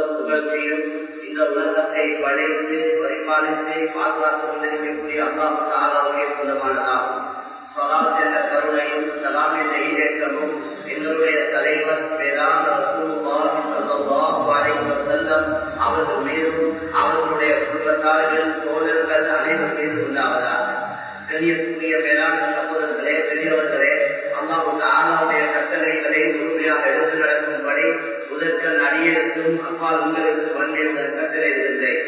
புகழும் புகழ்ச்சியும் இந்த உலகத்தை படைத்து பரிபாலித்து பாதுகாத்துக் கொண்டிருக்கக்கூடிய அல்லாஹ் தாலாவுடைய சொந்தமானதாகும் சலாம் என்ற கருணையும் சலாமை நெய்தேற்றமும் எங்களுடைய தலைவர் வேளாண் ரசூலுல்லாஹி அவர்கள் மீதும் அவர்களுடைய குடும்பத்தார்கள் தோழர்கள் அனைவரும் மீது உண்டாவதாக. கண்ணியத்துக்குரிய வேளாண் சகோதரர்களே பெரியவர்களே அல்லாஹு ஆலாவுடைய கட்டளைகளை முழுமையாக எடுத்து நடக்கும்படி முதற்கண் அடியெடுத்தும் அப்பா உங்களுக்கு வந்திருந்த கட்டளை இருந்தேன்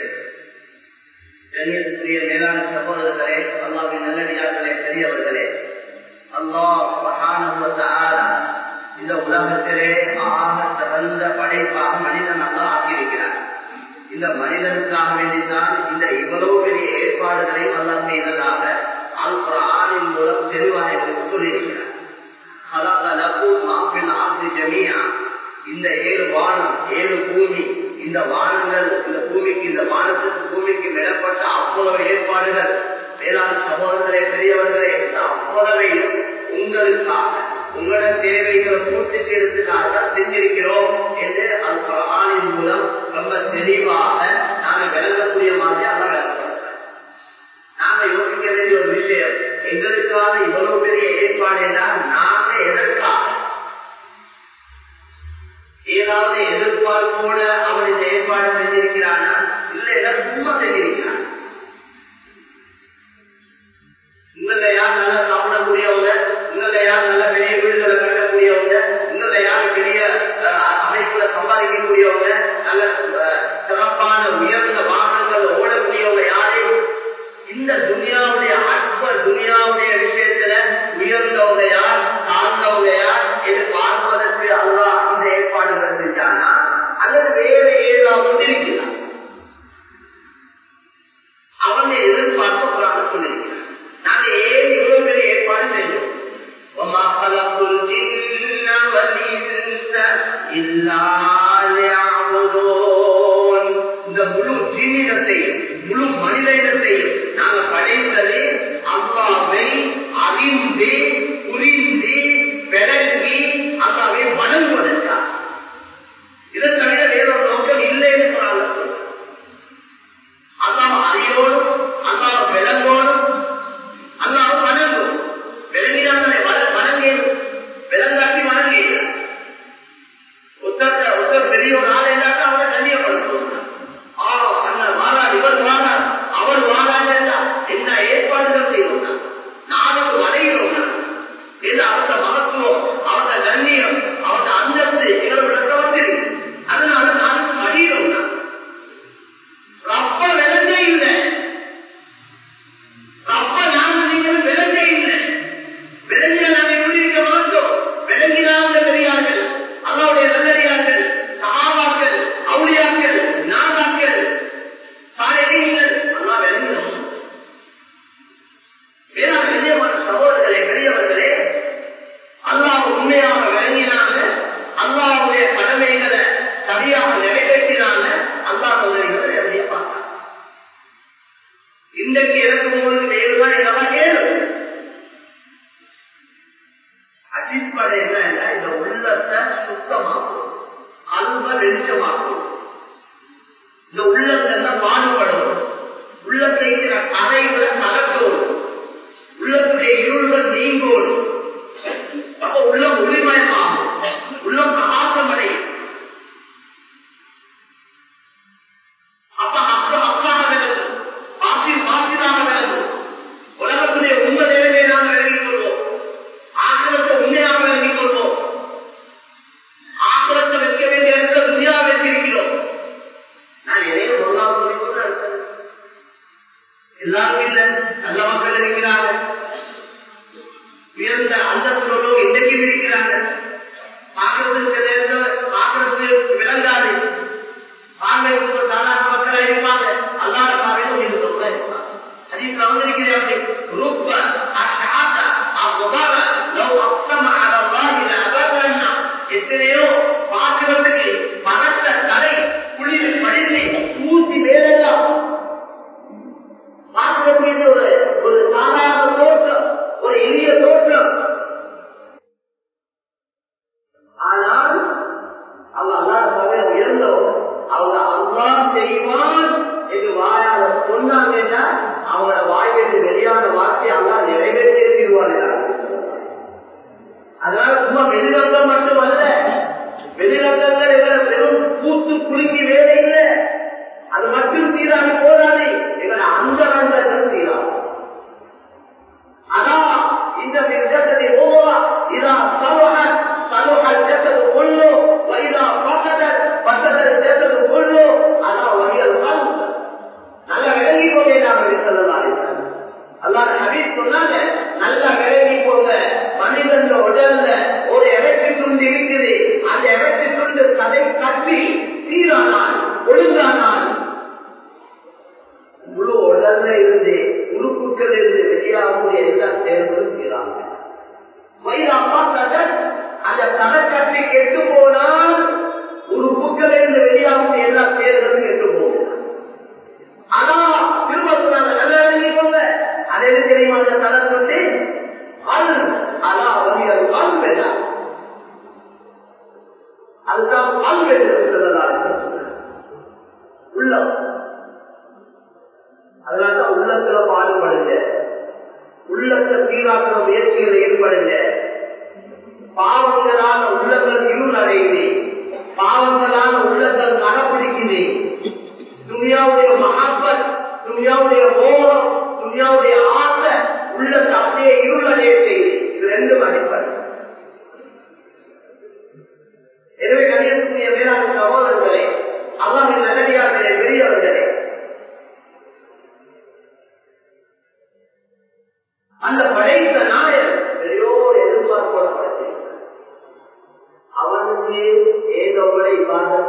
கண்ணியத்துக்குரிய மேலான சகோதரர்களே அல்லாவின் நல்லடியார்களே பெரியவர்களே. அல்லாஹ் இந்த உலகத்திலே ஆக தகுந்த படைப்பாக மனிதன் அல்லா ஆக்கியிருக்கிறார் இந்த மனிதனுக்காக வேண்டித்தான் இந்த இவ்வளவு பெரிய ஏற்பாடுகளை அல்லா செய்ததாக அல் குரானின் மூலம் தெளிவாக எங்களுக்கு சொல்லியிருக்கிறார். இந்த ஏழு வானம் ஏழு பூமி இந்த வானங்கள் இந்த பூமிக்கு இந்த வானத்துக்கு பூமிக்கு விடப்பட்ட அவ்வளவு ஏற்பாடுகள். வேளாண் சகோதரர்களே பெரியவர்களே இந்த அவ்வளவையும் உங்களுக்காக உங்களோட தேவைகளை பூர்த்தி செய்யறதுக்காக தான் செஞ்சிருக்கிறோம் என்று அது ஆணின் மூலம் ரொம்ப தெளிவாக நாங்க விளங்கக்கூடிய மாதிரியாக அல்ல நாங்க யோசிக்க வேண்டிய ஒரு விஷயம் எங்களுக்கான இவ்வளவு பெரிய ஏற்பாடு என்ன எதிர்பார்ப்போட அவன் இந்த ஏற்பாடு செஞ்சிருக்கிறானா? இல்ல சும்மா செஞ்சிருக்கிறான்?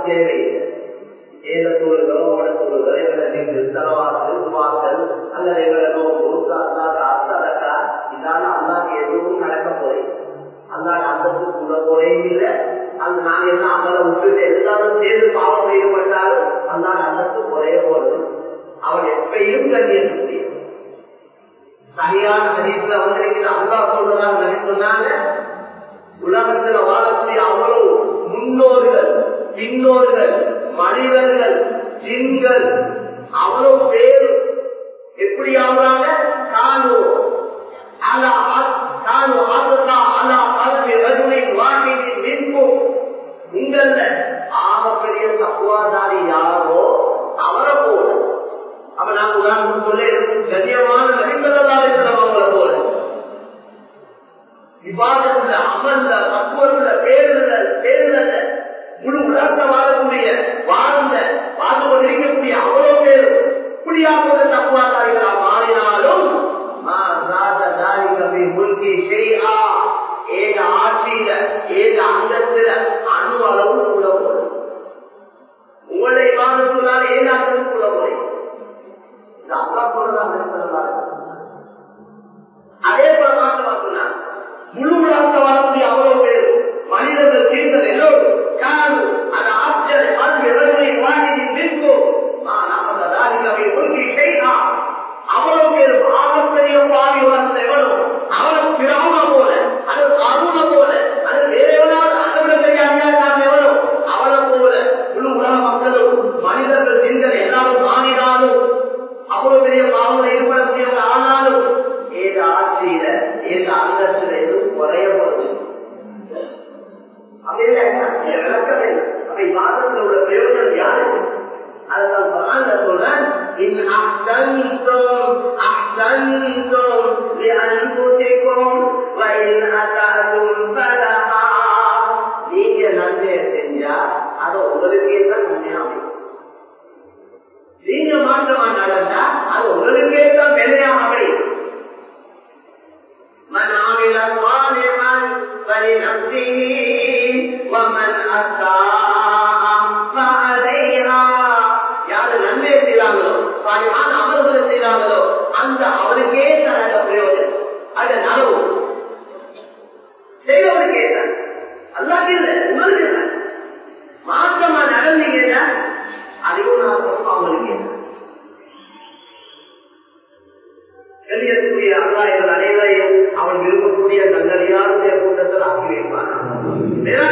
இவ்வாறு தேவையில்லை ஏத தூள்களோ உட தூள்கள் எங்களை நீங்கள் தலவாசல் துவாக்கள் அல்லது எங்களை நோக்கு அல்லாத இதால அல்லாக்கு எதுவும் நடக்க போறேன். அல்லாத அந்தத்துக்கு உள்ள போறேன் இல்லை. அந்த நாங்க என்ன அங்கே விட்டுட்டு எல்லாரும் சேர்ந்து பாவம் ஈடுபட்டாலும் அல்லாத அந்தத்துக்கு ஒரே போறது அவன் எப்பையும் கண்ணியத்துக்குரிய சரியான ஹதீஸ்ல வந்திருக்கிற அல்லா சொல்றதாக சொன்னாங்க. உலகத்துல வாழக்கூடிய அவ்வளவு முன்னோர்கள் பின்னோர்கள் மனிதர்கள் ஜின்கள் அவ்வளவு பேர் எப்படி ஆகுறாங்க காணு. அலா காணு. ஆசத்தா அலா கல்வி ரஜுனை வாக்கியின் நின்பு உங்கள ஆகப்பெரிய தப்புவாதாரி யாரோ அவரை போல. அப்ப நான் உதாரணம் சொல்ல கண்ணியமான போல. விவாதத்துல அமல்ல தத்துவத்துல பேர் முழு உலகத்தை வாழக்கூடிய வாழ்ந்த வாழ்ந்து கொண்டிருக்கக்கூடிய அவ்வளவு பேர் புளியாக தப்புவாதாரிகளா மாறினாலும் ஏக ஆட்சியில ஏக அங்கத்துல அணு அளவு கூட போறது உங்களுடைய விவாதத்தினால ஏக அங்கு கூட போறேன் அதே போல மாற்றமா முழு உலகத்தை வெளியேறக்கூடிய அல்லா எங்கள் அனைவரையும் அவன் விரும்பக்கூடிய நல்லடியாருடைய கூட்டத்தில் ஆக்கி வைப்பான்.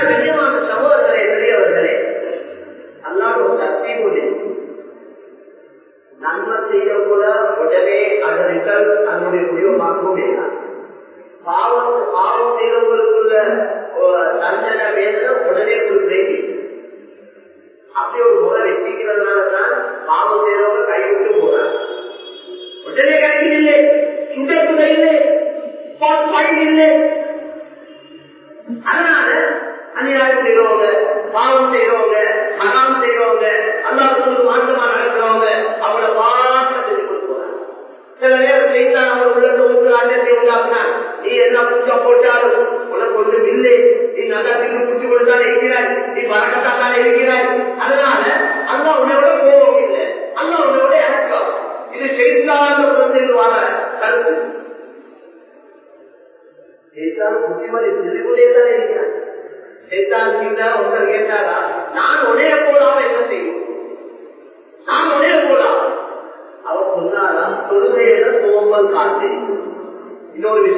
கண்ணியமான சகோதரர்களே பெரியவர்களே அல்லாத ஒரு நன்மை செய்ய கூட உடனே அதன் ரிசல்ட் அதனுடைய முடிவை பார்க்க முடியாது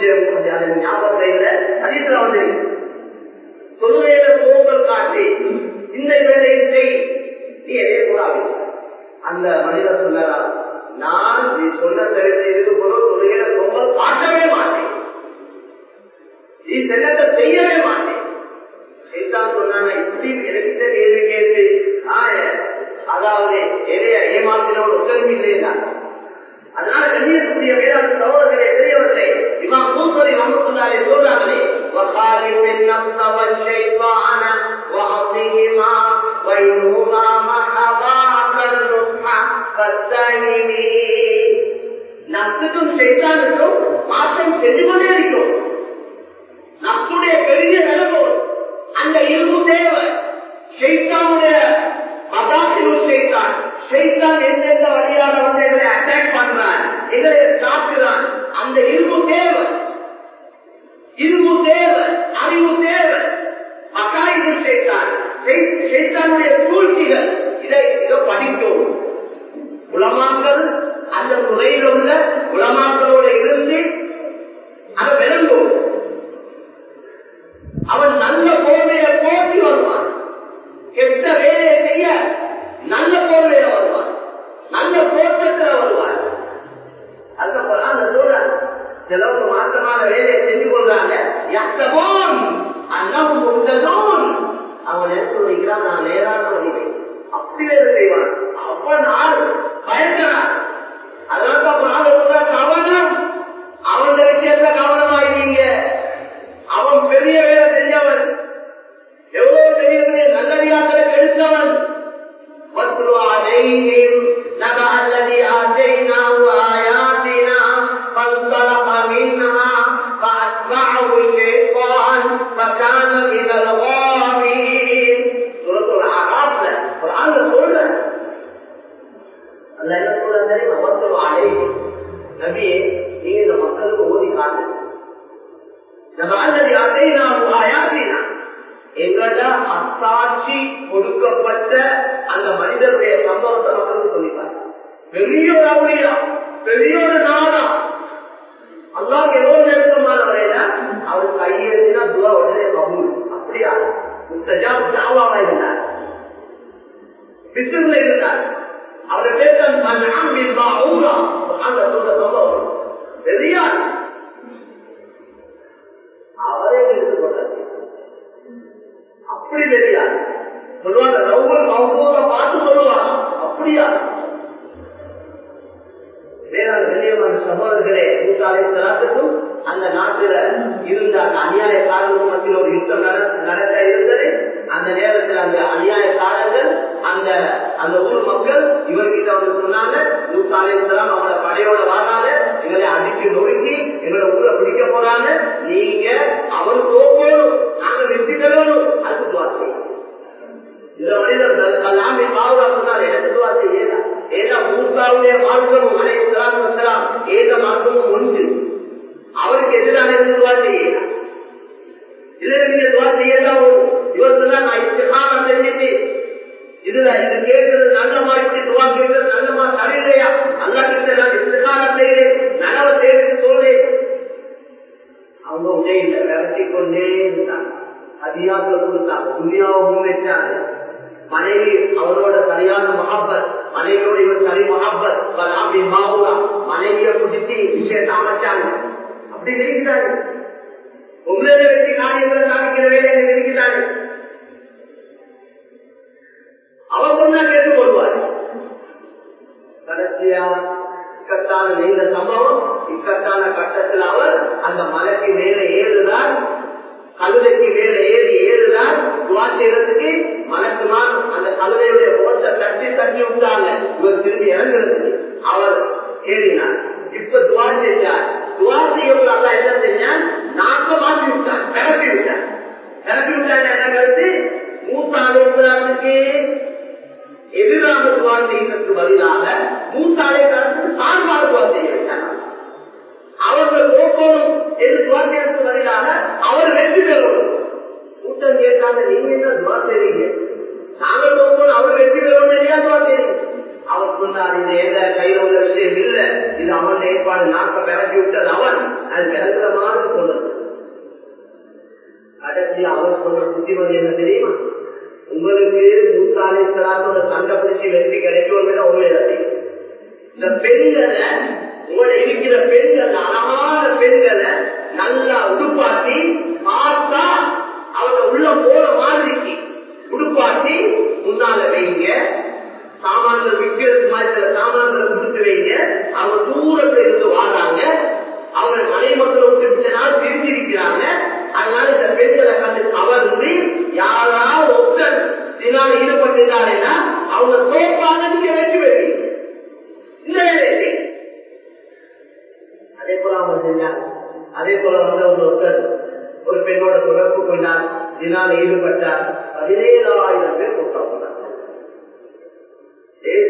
விஷயம் கொஞ்சம் அது ஞாபகத்தை இல்ல. அதிகத்துல வந்து தொழுகையில காட்டி இந்த வேலையை செய் நீ கூடாது அந்த மனிதர் சொன்னாரா நான் நீ சொன்ன தெரிந்த இருக்கு தொழுகையில காட்டவே மாட்டேன். நீ செல்லத்தை செய்யவே மாட்டேன். சைத்தான் சொன்னாங்க இப்படி கேள்வி கேட்டு ஆய அதாவது எதைய ஏமாத்தினோடு உதவி இல்லையா? அதனால கண்ணியக்கூடிய வேளாண் சகோதரர்களே இமாம் மூசரி ரமத்துல்லாலே சொல்றாங்களே وخالق النفس والشيطان وعصيهما وإنهما محضاك النصح فاتهمي நப்சுக்கும் சைத்தானுக்கும் மாற்றம் செஞ்சு கொண்டே இருக்கும் நப்சுடைய பெரிய நிலவோ அந்த இரும்பு தேவை ஷெய்தானுடைய மதாசிலும் செய்தான் ஷெய்தான் எந்தெந்த வழியாக வந்து எங்களை அட்டாக் பண்றான் எங்களை தாக்குறான் அந்த இரும்பு தேவை. இரும்பு தேவை அறிவு தேவை. மக்காய்வு செய்தான். செய்தானுடைய சூழ்ச்சிகள். இதை இதை படிக்கும் உலமாக்கள் அந்த துறையில் உள்ள உலமாக்களோடு இருந்து அதை விளங்கும் அவன் நல்ல கோவையில போட்டி வருவான். கெட்ட வேலையை செய்ய நல்ல கோவையில வருவான். நல்ல தோற்றத்தில் வருவான். மாற்றமான வேலையை செஞ்சு கொள்றாங்க. எத்தவோன் அண்ணவும் உண்டதோன் அவன் என்ன நான் நேரான வழிவை அப்படி வேலை செய்வான். அவன் ஆள் பயங்கரான் அதனால பெரிய ஒரு அவுளியா? பெரிய ஒரு நாளா அல்லாஹ் எவ்வளவு நெருக்கமான வரையில அவர் கையெழுத்தினா துவா உடனே கபூல். அப்படியா? முத்தஜா முத்தாவாக இருந்தார். பிசுல இருந்தார் அவரை பேச அந்த சொல்ற சம்பவம் பெரிய அவரே இருந்து கொண்டார் அப்படி தெரியாது சொல்லுவாங்க ரவுல் மவுத பார்த்து சொல்லுவாங்க அப்படியா? வேளாண் வெளியமான சகோதரர்களே மூசாலை தராத்துக்கும் அந்த நாட்டில இருந்த அந்த அநியாயக்காரர்கள் மத்தியில் ஒரு யுத்தம் நடக்க இருந்தது. அந்த நேரத்தில் அந்த அநியாயக்காரர்கள் அந்த அந்த ஊர் மக்கள் இவர்கிட்ட வந்து சொன்னாங்க மூசாலை தரம் அவங்கள படையோட வராங்க எங்களை அடிச்சு நொறுக்கி எங்களை ஊரை பிடிக்க போறாங்க. நீங்க அவன் போகணும் நாங்க வெற்றி பெறணும். அதுக்கு வார்த்தை இந்த மனிதர் கல்லாமை பாதுகாப்புனார் எனக்கு வார்த்தை ஏதா ஏதா மூசாவுடைய மார்க்கமும் அனைத்து ஏத மார்க்கமும் ஒன்று. அவருக்கு எதிரான வார்த்தை ஏதா இதுல நீங்க வார்த்தை ஏதா இவர் நான் இஸ்திகாம செஞ்சுட்டு இதுல இது கேட்கறது நல்லமா இருக்கு துவா கேட்கறது நல்லமா சரியில்லையா அல்லா கிட்ட நான் இஸ்திகாம செய்கிறேன். நனவ செய்யறேன்னு சொல்றேன். அவங்க உடையில விரட்டி கொண்டே இருந்தாங்க. அதிகாரத்தை கொடுத்தாங்க. துணியாவை வச்சாங்க. மனைவி அவரோட சரியான மகப்பத் மனைவியோட இவர் சரி மகப்பத் அப்படி மாவுலா. மனைவிய புடிச்சு விஷயத்தை அமைச்சாங்க அப்படி நினைக்கிறாரு. உங்களது வெற்றி காரியங்களை சாதிக்கிற வேலையை நினைக்கிறாங்க அவர் சொன்னா கேட்டுக் கொள்வார் கடைசியா இக்கட்டான நீண்ட சம்பவம் இக்கட்டான கட்டத்தில் அவர் அந்த மலைக்கு மேலே ஏறுதான் கழுதைக்கு மேலே ஏறி ஏறுதான் துவா செய்யறதுக்கு மலக்குமார் தலைமையுடைய முகத்தை தட்டி தட்டி விட்டாங்க. இவர் திரும்பி இறங்குறது. அவர் அவங்க தோப்பாக நீங்க வெற்றி பெறுவீங்க இந்த வேலையை அதே போல அவங்க செஞ்சார். அதே போல வந்து ஒரு ஒருத்தர் ஒரு பெண்ணோட தொடர்பு கொண்டார். இதனால ஈடுபட்டார். பதினேழாயிரம் பேர் கொட்டப்பட்டார்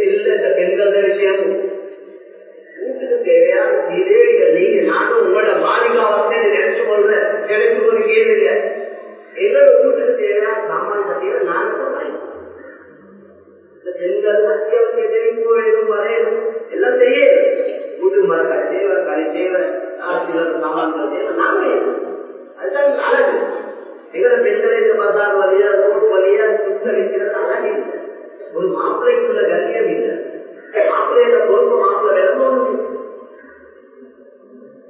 இல்ல இந்த பெண்கள் விஷயம். வீட்டுக்கு தேவையான சீரேடிகள் நீங்க நானும் உங்களோட மாளிகாவத்தை நினைச்சு கொள்ற எனக்கு ஒரு கேள்வி எங்களோட வீட்டுக்கு தேவையான சாமான் சொல்றேன் இந்த பெண்கள் வரையணும் எல்லாம் செய்ய வீட்டு மரக்காய் தேவை கடை சாமான்கள் நாங்களே அதுதான் அழகு பெண்களை இந்த பசார் வழியா வழியா அழகு இல்லை. ஒரு மாப்பிள்ளைக்குள்ள கண்ணியம் இல்லை. மாப்பிள்ளையில பொறுப்பு மாப்பிள்ளை வேணும்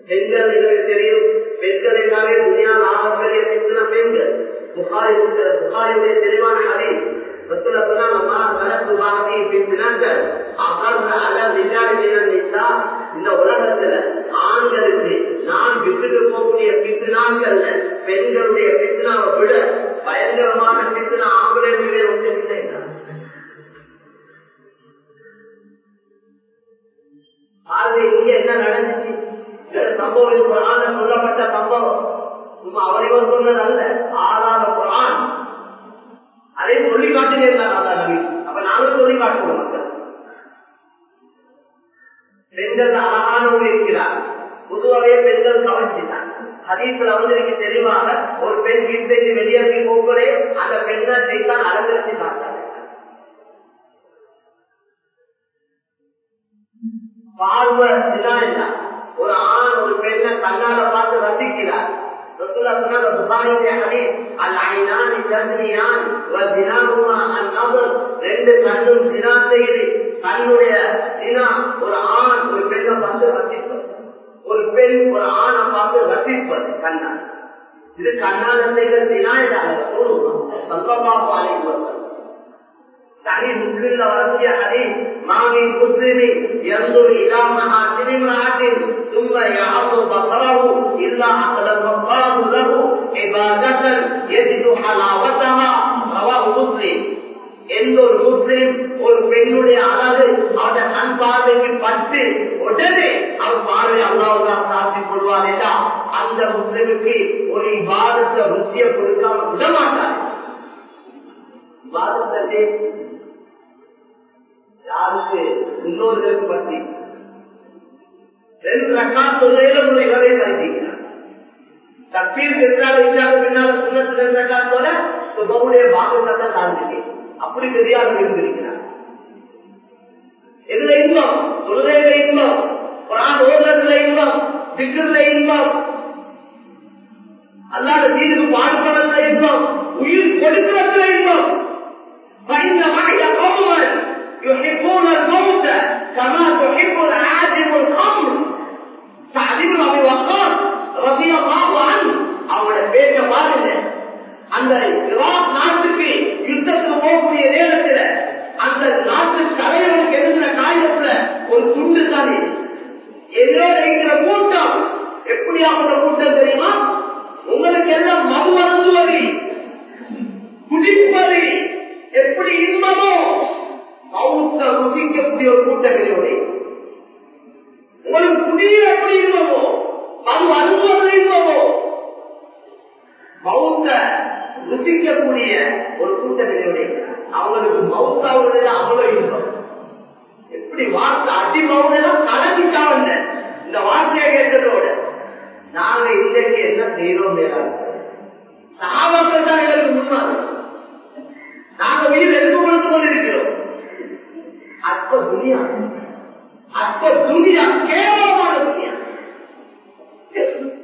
பெண்கள் எங்களுக்கு தெரியும். பெண்கள் எல்லாமே துணியால் ஆகப்பெரிய பெண்கள். புகாரி தெளிவான அறி இந்த உலகத்துல ஆண்களுக்கு நான் விட்டுட்டு போகக்கூடிய பித்துனாங்கள்ல பெண்களுடைய பித்துனாவை விட பயங்கரமான பித்துனா ஆம்பளை ஒன்று இல்லை பாருங்க இங்க என்ன நடந்துச்சு சம்பவம் சொல்லப்பட்ட சம்பவம் சும்மா அவரைவர் சொன்னது அல்ல ஆளாத குரான் அதே சொல்லி காட்டினேன் அல்லா நபி அப்ப நானும் சொல்லி காட்டுவோம் மக்கள். பெண்கள் அழகானவங்க இருக்கிறார் பொதுவாகவே பெண்கள் கவர்ச்சிதான் ஹதீஸ்ல வந்து எனக்கு தெளிவாக ஒரு பெண் வீட்டை வெளியேறி போகலே அந்த பெண்ணை செய்தான் அலங்கரிச்சு பார்த்தாங்க பார்வை இதான் ஒரு ஆண் ஒரு பெண்ணை கண்ணால பார்த்து ரசிக்கிறார். ரெண்டு கண்ணும் தினா செய்து கண்ணுடைய தினா ஒரு ஆண் ஒரு பெண்ணை பார்த்து ரசிப்பது ஒரு பெண் ஒரு ஆணை பார்த்து ரசிப்பது கண்ணா இது கண்ணால செய்த தினா சொல்லமாக அழைப்பது صحيح مسلم ورسي حديث ما من مسلم ينظر الى محاسن امراه ثم يعظ بصره الا اخلق الله له عباده يجد حلاوتها رواه مسلم எந்த ஒரு முஸ்லிம் ஒரு பெண்ணுடைய அழகு அவருடைய கண் பார்வைக்கு பட்டு உடனே அவர் பார்வை அல்லாவுதான் சாட்சி கொள்வாரேடா அந்த முஸ்லிமுக்கு ஒரு விவாதத்தை ருச்சியை கொடுக்காம விட மாட்டார் விவாதத்தை யாருக்கு? முன்னோர்களுக்கு பற்றி. ரெண்டு ரக்கா தொழில முறைகளே கருதிக்கிறார் தப்பீர் எதிராக இல்லாத பின்னால் சுண்ணத்து ரெண்டு ரக்காத்தோட சுபமுடைய பாகத்தை தாழ்ந்துட்டு அப்படி தெரியாத இருந்திருக்கிறார். எதுல இன்பம் தொழுகையில இன்பம் குரான் ஓதுறதுல இன்பம் திக்குல இன்பம் அல்லாத தீர்வு பாடுபடுறதுல இன்பம் உயிர் கொடுக்கிறதுல இன்பம் فإن معي قوما يحبون الموت كما تحب العادم الخمر تعليم ابي وقاص رضي الله عنه அவங்களோட பேச்ச பாருங்க அந்த ஈராக் நாட்டுக்கு யுத்தத்துக்கு போகக்கூடிய நேரத்தில் அந்த நாட்டு தலைவருக்கு எழுதின காகிதத்துல ஒரு துண்டு தானே எதிரோட இருக்கிற கூட்டம் எப்படியாப்பட்ட கூட்டம் தெரியுமா உங்களுக்கு எல்லாம் மது அருந்துவது குடிப்பது எப்படி இன்பமோ மவுத்த ருசிக்கக்கூடிய ஒரு கூட்டங்களோட உங்களுக்கு புதிய எப்படி இன்பமோ அது அருந்துவது இன்பமோ மௌத்த ருசிக்கக்கூடிய ஒரு கூட்டங்களோட அவங்களுக்கு மௌத்தாவது அவ்வளவு இன்பம் எப்படி வார்த்தை அடி மௌனம் கலந்துட்டாங்க இந்த வார்த்தையை கேட்டதோட நாங்க இன்றைக்கு என்ன தான் எங்களுக்கு தான் நாங்க உயிர் எதிர்ப்பு கொடுத்து கொண்டிருக்கிறோம் அற்ப துணியா அற்ப துணியா கேவலமான துணியா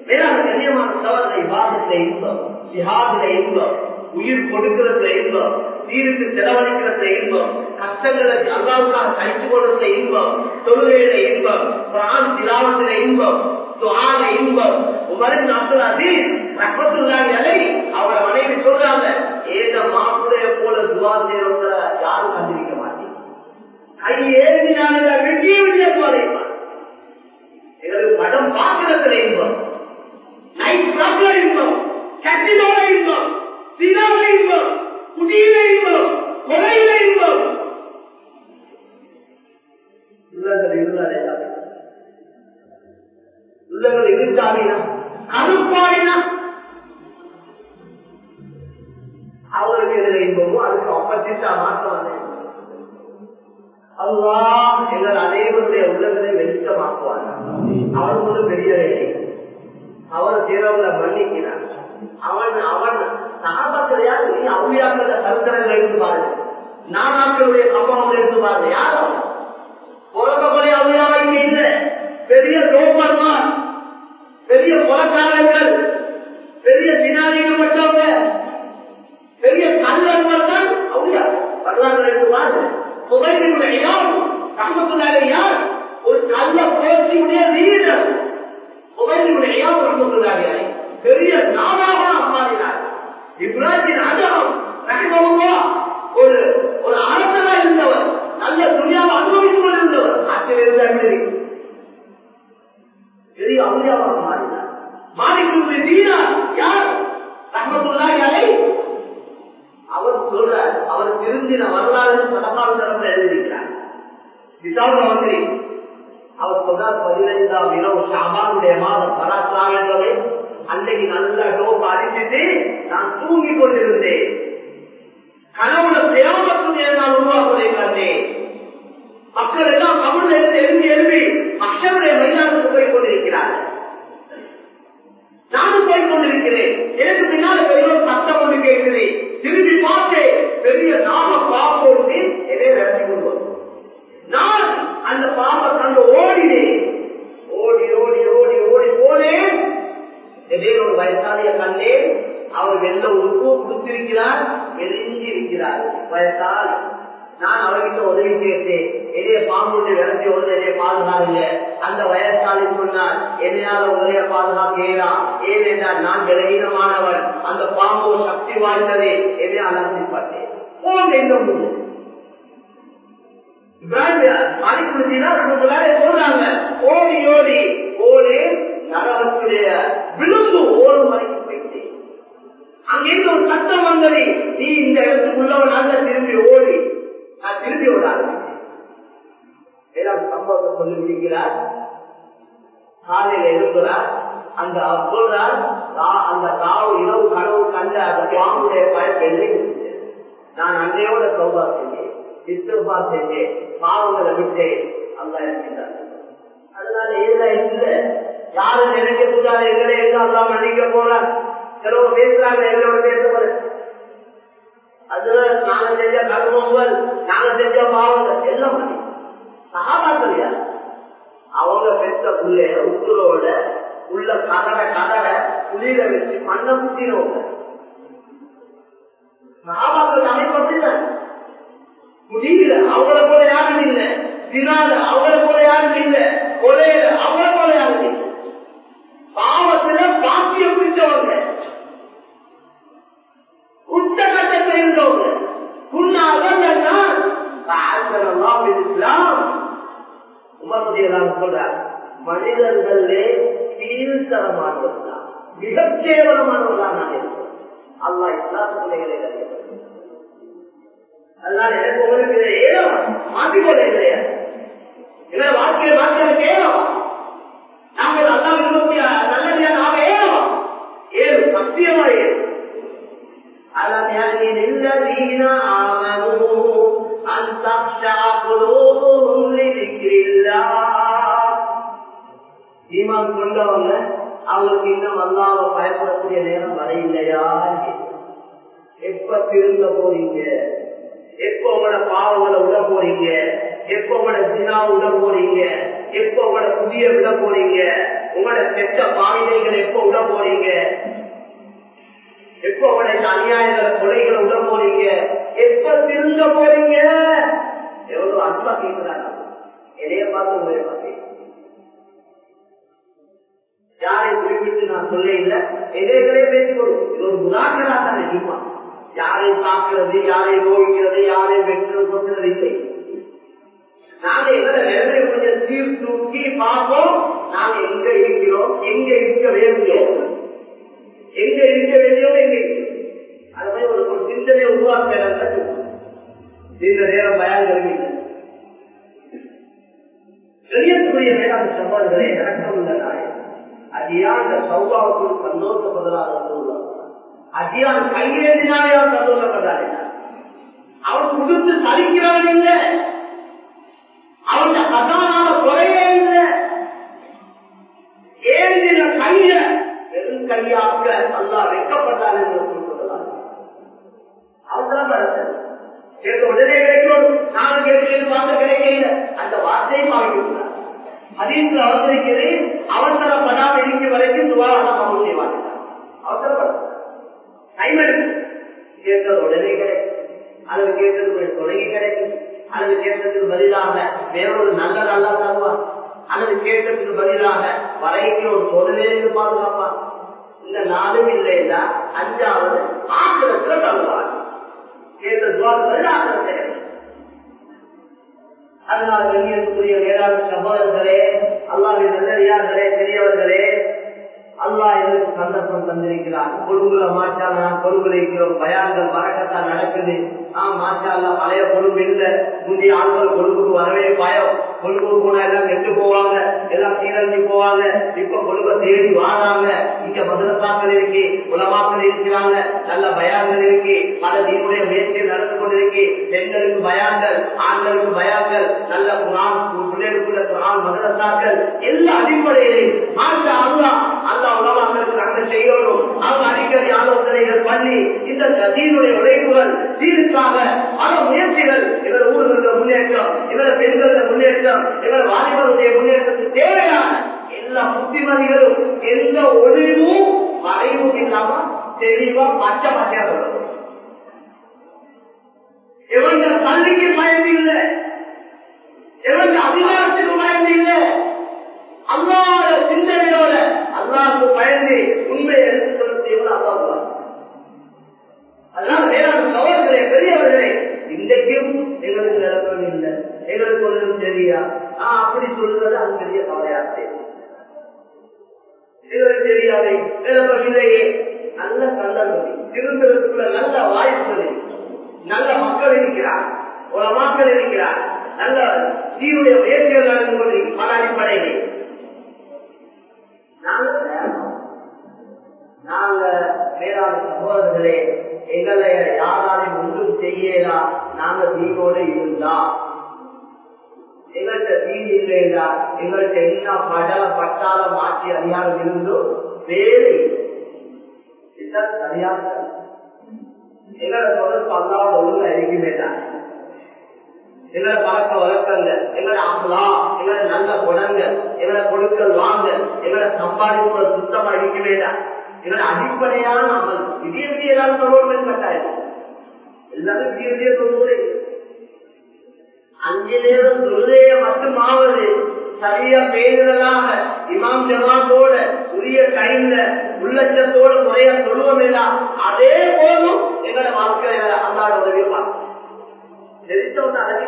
வேளாண் கண்ணியமான சவத்தை வாதத்துல இன்பம் ஜிஹாதுல இன்பம் உயிர் கொடுக்கிறதுல இன்பம் தீருக்கு செலவழிக்கிறதுல இன்பம் கஷ்டங்களுக்கு அல்லாவுக்காக கழிச்சு கொடுத்த இன்பம் தொழுகையில இன்பம் பிரான் திலாவத்தில இன்பம் துவால இன்பம். உமரின் அப்துல் அசீஸ் அலை மனைவி சொல்றாங்க ஏத மாப்பிளைய போல துவா செய்யறவங்க யாரும் கண்டிருக்க மாட்டேன் கை ஏறினால விடிய விடிய துவாரைப்பான் எங்களுக்கு படம் பார்க்கிறதுல இன்பம். நைட் இன்பம். கட்டினோட இன்பம். சினால இன்பம். குடியில இன்பம் கொலையில இன்பம் உள்ளங்கள் இருந்தாலே உள்ளங்கள் இருந்தாடினா கருப்பாடினா அவருக்கு எதிர இன்பமோ அதுக்கு அப்பத்திட்டா மாற்றம் வந்தேன் அல்லா எங்கள் அனைவருடைய உள்ளங்களை வெளிச்சமாக்குவார் அவர் ஒன்றும் பெரிய வேலை அவரை தீரவுல மன்னிக்கிறார் அவன் அவன் சகாபாக்கள் யார் நீ அவுளியாக்கள கருத்தரங்கள் இருந்து பாருங்க. நானாக்களுடைய சம்பவம் இருந்து பாருங்க. யாரும் பிறக்கக்கூடிய அவுளியாவை இங்க இல்ல பெரிய தோப்பன்மார் பெரிய கொலக்காரர்கள் பெரிய தினாரிகள் மட்டும் பெரிய கல்லர்கள் தான் அவுளியா வரலாறு எடுத்து பாருங்க புகையினுடைய யார் ரஹமத்துல்லாலே யார் ஒரு கல்ல புகழ்ச்சியுடைய லீடர் புகையினுடைய யார் ரஹமத்துல்லாலே பெரிய நாளாக மாறினார் இப்ராஹிம் அஜகம் ரஹமல்லா ஒரு ஒரு அரசனா இருந்தவர் நல்ல துணியாவை அனுபவித்துக் கொண்டிருந்தவர் ஆட்சியில் இருந்தார் பெரிய அவுளியாவாக மாறினார் மாறிக்கொண்டு தீனா யார் ரஹமத்துல்லாஹி அலை அவர் சொல்றார் அவர் திருந்தின வரலாறு சடமால் தரப்பு எழுதியிருக்கிறார் விசாரணை மந்திரி அவர் சொல்றார் பதினைந்தாம் இரவு ஷாபானுடைய மாதம் பராத்ராவே அன்னைக்கு நல்ல டோப் அடிச்சுட்டு நான் தூங்கி கொண்டிருந்தேன் கனவுல தேவத்துடைய நான் உருவாக்குவதை கண்டேன் மக்கள் எல்லாம் தமிழ்ல இருந்து எழுதி எழுதி மக்களுடைய மைதானத்துக்கு போய் கொண்டிருக்கிறார்கள் நானும் போய் கொண்டிருக்கிறேன் எனக்கு பின்னால் பெரிய சத்தம் ஒன்று கேட்குது திரும்பி பார்த்தேன் பெரிய நாம பாப்போடு என்னை விரட்டி கொண்டு நான் அந்த பாப்பை கண்டு ஓடினேன் ஓடி ஓடி ஓடி ஓடி போனேன் திடீர்னு ஒரு வயசாலிய கண்டேன் அவர் வெள்ள உறுப்பு கொடுத்திருக்கிறார் எரிஞ்சிருக்கிறார் வயசால் நான் அவர்கிட்ட உதவி கேட்டேன் என்னைய பாம்புட்டு விளக்கி வந்து என்னைய பாதுகாங்க அந்த வயசாலி சொன்னார் என்னால உதவிய பாதுகாக்கலாம் ஏனென்றால் நான் விலகீனமானவன் அந்த பாம்பு சக்தி வாய்ந்ததே. என்னை அலசிப்பட்டேன் போங்க சொல்றாங்க ஓடி ஓடி ஓடி நரகத்துடைய விழுந்து ஓடும் மணி அங்கிருந்து ஒரு சத்தம் வந்தது நீ இந்த இடத்துக்கு உள்ளவனாக திரும்பி ஓடி. நான் திரும்பி ஓட ஆரம்பிச்சேன் சம்பவத்தை சொல்லி முடிக்கிறார் காலையில எழுப்புறார் அந்த சொல்றார் அந்த காவு இரவு கனவு கண்ட அந்த பாம்புடைய பயன் நான் அன்னையோட சௌபா செஞ்சேன் இஸ்தபா செஞ்சேன் பாவங்களை விட்டேன். அல்ல இருக்கிறார் அதனால இல்ல இல்ல யாரும் நினைக்க கூடாது எங்களை எல்லாம் நினைக்க போற சிலவங்க பேசுறாங்க எங்களோட பேசுவது அதுல நாங்க செஞ்ச கர்மங்கள் நாங்க செஞ்ச பாவங்கள் எல்லாம் பண்ணி. யார்? அவங்க பெற்ற புள்ள உசுரோட உள்ள கதற கதற புளியில வச்சு மண்ணை குத்தினவங்க சகாபாக்கள் அமைப்பட்டு முடியல அவங்கள போல யாரும் இல்ல. தினால அவங்கள போல யாரும் இல்ல. கொலையில அவங்கள போல யாரும் இல்லை. பாவ சொல்றார் மனிதர்களே கீழ்த்தரமானவர்களா மிகச் கேவலமானவர்களா நான் இருக்கிறேன் அல்லா இஸ்லாத்துடைய அதனால எனக்கு உங்களுக்கு ஏதோ மாற்றிக்கொள்ள கிடையாது இதை வாழ்க்கையை மாற்ற கேளும் நாங்கள் அல்லா விரும்பக்கூடிய நல்லடியா நாம ஏறும் ஏறு சத்தியமா ஏறு ألم يأن للذين آمنوا أن تخشع قلوبهم لذكر الله ஈமான் கொண்டவங்க அவங்களுக்கு இன்னும் அல்லாம பயப்படக்கூடிய நேரம் வர இல்லையா எப்ப திருந்த போறீங்க? எப்ப உங்களோட பாவங்களை விட போறீங்க? எப்ப உங்களோட தினா விட போறீங்க? எப்ப உங்களோட புதிய விட போறீங்க? உங்களோட பெற்ற பாவினைகள் எப்ப விட போறீங்க? எப்ப உங்களோட இந்த அநியாயங்களை கொலைகளை விட போறீங்க? எப்ப திருந்த போறீங்க? எவ்வளவு அன்பா கேட்கிறாங்க என்னைய பார்த்து உங்களை பார்த்தீங்க யாரை குறிப்பிட்டு நான் சொல்ல இல்லை எதிர்களே பேசிக்கொள்ளும் இது ஒரு உதாரணா தான் நினைப்பா யாரை தாக்குறது யாரை நோய்க்கிறது யாரை வெட்டுறது சொல்றது இல்லை. நாங்க எங்களை நிலைமை கொஞ்சம் சீர்தூக்கி பார்ப்போம். நாங்க எங்க இருக்கிறோம் எங்க இருக்க வேண்டியோம் எங்க இருக்க வேண்டியோம் எங்க அது மாதிரி ஒரு ஒரு சிந்தனை உருவாக்க இந்த நேரம் பயம் கருவிங்க வெளியேற்றக்கூடிய மேலாண் சவால்களே நடக்க உள்ள நாயம் அடியான் சௌபாவுக்குள் சந்தோஷப்படுறாங்க அடியான் கையேந்தினாயா அவன் கொடுத்து சலிக்கிறவன் இல்லை. அவன் கதானால குறையே இல்லை. ஏந்தின கைய வெறும் கையாக்க அல்லா வைக்கப்பட்டான் என்று சொல்லுவதால் அவன்தான் நடந்தது உடனே கிடைக்கணும். நானும் கேட்கிறேன் பார்த்து கிடைக்கல. அந்த வார்த்தையும் வாங்கிவிட்டார் அதீந்து அவசரிக்கிறது அவசரப்படாமல் இருக்கும் வரைக்கும் துவாரம் அவங்க செய்வாங்க அவசரப்படும் டைம் எடுக்கும் கேட்கறது உடனே கிடைக்கும் அல்லது கேட்கறது கொஞ்சம் தொடங்கி கிடைக்கும் அல்லது கேட்டதுக்கு பதிலாக வேறொரு நல்ல நல்லா தருவார் அல்லது கேட்டதுக்கு பதிலாக வரைக்கும் ஒரு சோதனையிலிருந்து பாதுகாப்பார் இந்த நாளும் இல்லைன்னா அஞ்சாவது ஆக்கிரத்துல தருவார் கேட்ட துவாரங்கள் ஆக்கிரத்தை அதனால் வெளியிருக்கக்கூடிய வேளாண் சகோதரர்களே அல்லாவின் நல்லே பெரியவர்களே அல்லா எனக்கு சந்தர்ப்பம் தந்திருக்கிறான்? கொழுங்குல மாஷா நான் கொழுங்குல இருக்கிறோம் பயான்கள் வரக்கத்தான் நடக்குது. ஆஹ் மாஷா பழைய கொழும்பு இல்ல. முந்தைய ஆண்கள் கொழும்புக்கு வரவே பயம். கொழும்புக்கு போனா எல்லாம் கெட்டு போவாங்க. எல்லாம் சீரழிஞ்சு போவாங்க. இப்ப கொழும்ப தேடி வாழாங்க இங்க மதுரத்தாக்கள் இருக்கு உலமாக்கள் இருக்கிறாங்க. நல்ல பயான்கள் இருக்கு. பல தீனுடைய முயற்சிகள் நடந்து கொண்டிருக்கு. பெண்களுக்கு பயான்கள் ஆண்களுக்கு பயான்கள். நல்ல குரான் பிள்ளைகளுக்குள்ள குரான் மதுரத்தாக்கள் எல்லா அடிப்படையிலையும் மாஷா அல்லா அல்லா உலமாக்களுக்கு நாங்கள் செய்யணும். அவங்க அடிக்கடி ஆலோசனைகள் பண்ணி இந்த தீனுடைய உழைப்புகள் தீர்க்காக பல முயற்சிகள் எங்களோட ஊர்களுக்கு முன்னேற்றம் எங்களோட பெண்களோட முன்னேற்றம் எங்களோட வாலிபருடைய முன்னேற்றத்துக்கு தேவையான எல்லா புத்திமதிகளும் எந்த ஒளிவும் மறைவும் இல்லாம தெளிவா பச்சை பச்சையா சொல்லணும் எவங்க கல்விக்கு பயந்து இல்லை. எவங்க அதிகாரத்துக்கு பயந்து இல்லை. அல்லாத சிந்தனையோட அல்லாவுக்கு பயந்து உண்மையை எடுத்து சொல்றது எவ்வளவு அதனால வேளாண் சகோதரர்களே பெரியவர்களே இன்றைக்கும் எங்களுக்கு நிலப்பம் இல்லை எங்களுக்கு ஒன்றும் தெரியா? ஆஹ் அப்படி சொல்றது அது பெரிய கவலையாச்சு. எங்களுக்கு தெரியாது. நிலப்பம் இல்லையே. நல்ல கல்லூரி திருந்ததுக்குள்ள நல்ல வாய்ப்புகள் நல்ல மக்கள் இருக்கிறார். ஒரு இருக்கிறார். நல்ல சீருடைய முயற்சிகள் நடந்து கொண்டிருக்கிறார் சகோதரர்களே எங்களை யாராலையும் ஒன்றும் செய்யலா நாங்க தீனோடு இருந்தா. எங்கள்கிட்ட வீடு இல்லையா எங்கள்கிட்ட என்ன படல பட்டால மாற்றி அதிகாரம் இருந்தோ வேறு சரியாக எங்களை தொடர்பு அல்லாத ஒழுங்கு இருக்க எங்களை பழக்க வழக்கங்கள் எங்களை அம்லா எங்களை நல்ல குணங்கள் எங்களை கொடுக்கல் வாங்க எங்களை சம்பாதிப்பு சுத்தமா இருக்க எங்களை அடிப்படையான அமல். விடிய விடிய ஏதாவது கட்டாயம். எல்லாரும் விடிய விடிய சொல்லுவதே அஞ்சு நேரம் தொழுதைய மட்டுமாவது சரியா பேருதலாக இமாம் ஜமாத்தோட உரிய டைம்ல உள்ளச்சத்தோட முறையா சொல்லுவோம் அதே போதும் எங்களோட வாழ்க்கையில அல்லாட உதவியை பார்க்கணும் தெரிஞ்சவங்க அழகி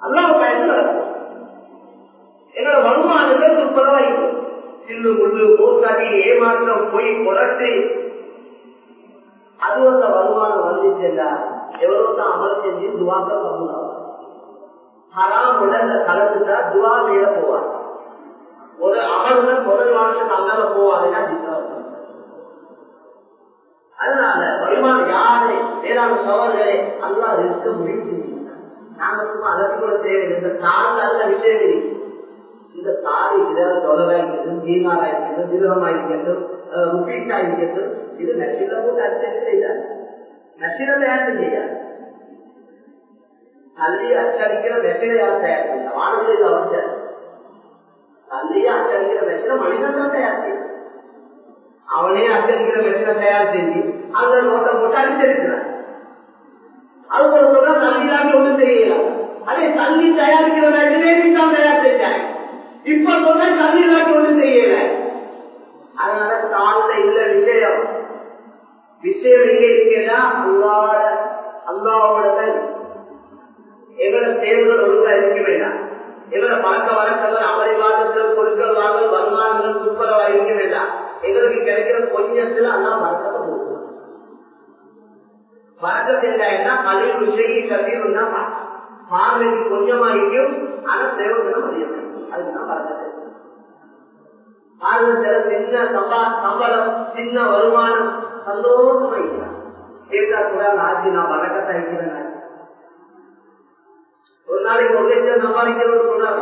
அல்லாஹ் பயந்து நடக்கும். எங்களோட வருமானங்கள் துப்பரவாயிருக்கும் சில்லு முள்ளு மோசடி ஏமாற்றம் பொய் புரட்டு அது அந்த வருமானம் வந்துச்சுன்னா எவ்வளவு தான் அமல் செஞ்சு துவாக்க பண்ணுவாங்க ஹராம் உடல்ல கலந்துட்டா துவா மேல போவார். முதல் அமர்ல முதல் வாரத்துக்கு அங்கே போவாதுன்னா அதனால வருமானம் யாரு? வேளாண் சவால்களே அல்லா இருக்க முடிவு நாங்க சும்மா அதற்கு கூட தேவை இந்த நாள் அல்ல விஷயம் இருக்கு. இந்த இந்த தாடி இதாவது டொலரா இருக்கட்டும் தீனாரா இருக்கட்டும் திருகமா இருக்கட்டும் ருபீஸா இருக்கட்டும் இது நசில போட்டு செய்தார். நசில தயார் செய்யார் தள்ளி அச்சடிக்கிற மெஷினை யார் தயார் செய்ய வானத்தில் அவசியம் தள்ளியே அச்சடிக்கிற மெஷினை மனிதன் தான் தயார் செய்ய அவனே அச்சடிக்கிற மெஷினை தயார் செஞ்சு அந்த நோட்டை போட்டு அடிச்சிருக்கிறான் அது ஒரு சொல்ற தள்ளிலாங்க ஒண்ணும் தெரியலாம் அதே தள்ளி தயாரிக்கிற மெஷினே தான் தயார் செஞ்சாங்க. இப்ப சொன்ன தள்ளிலாங்க ஒண்ணும் செய்யல. அதனால தாழ்ல இல்ல விஷயம். விஷயம் எங்க இருக்கா அல்லாட அல்லாவோட எங்களோட தேர்தல் ஒழுங்கா இருக்க வேண்டாம். எங்களோட பழக்க வழக்கங்கள் அமளிவாதங்கள் பொருட்கள் வாங்கல் வருமானங்கள் துப்புரவா இருக்க வேண்டாம். எங்களுக்கு கிடைக்கிற கொஞ்சத்துல அல்லா வழக்கத்தை கொடுக்கணும். வழக்கத்தை என்ன கல்வி விஷயம் கல்வியும் பார்வைக்கு கொஞ்சமா இருக்கும் ஆனா பிரயோஜனம் அதிகம் அதுதான் சின்ன சம்பா சம்பளம் சின்ன வருமானம் சந்தோஷமா இருக்கிறான் கேட்டா கூட நாச்சு நான் வழக்கத்தை இருக்கிறேன் ஒரு நாளைக்கு ஒரு லட்சம் சம்பாதிக்கிறோம் சொன்னார்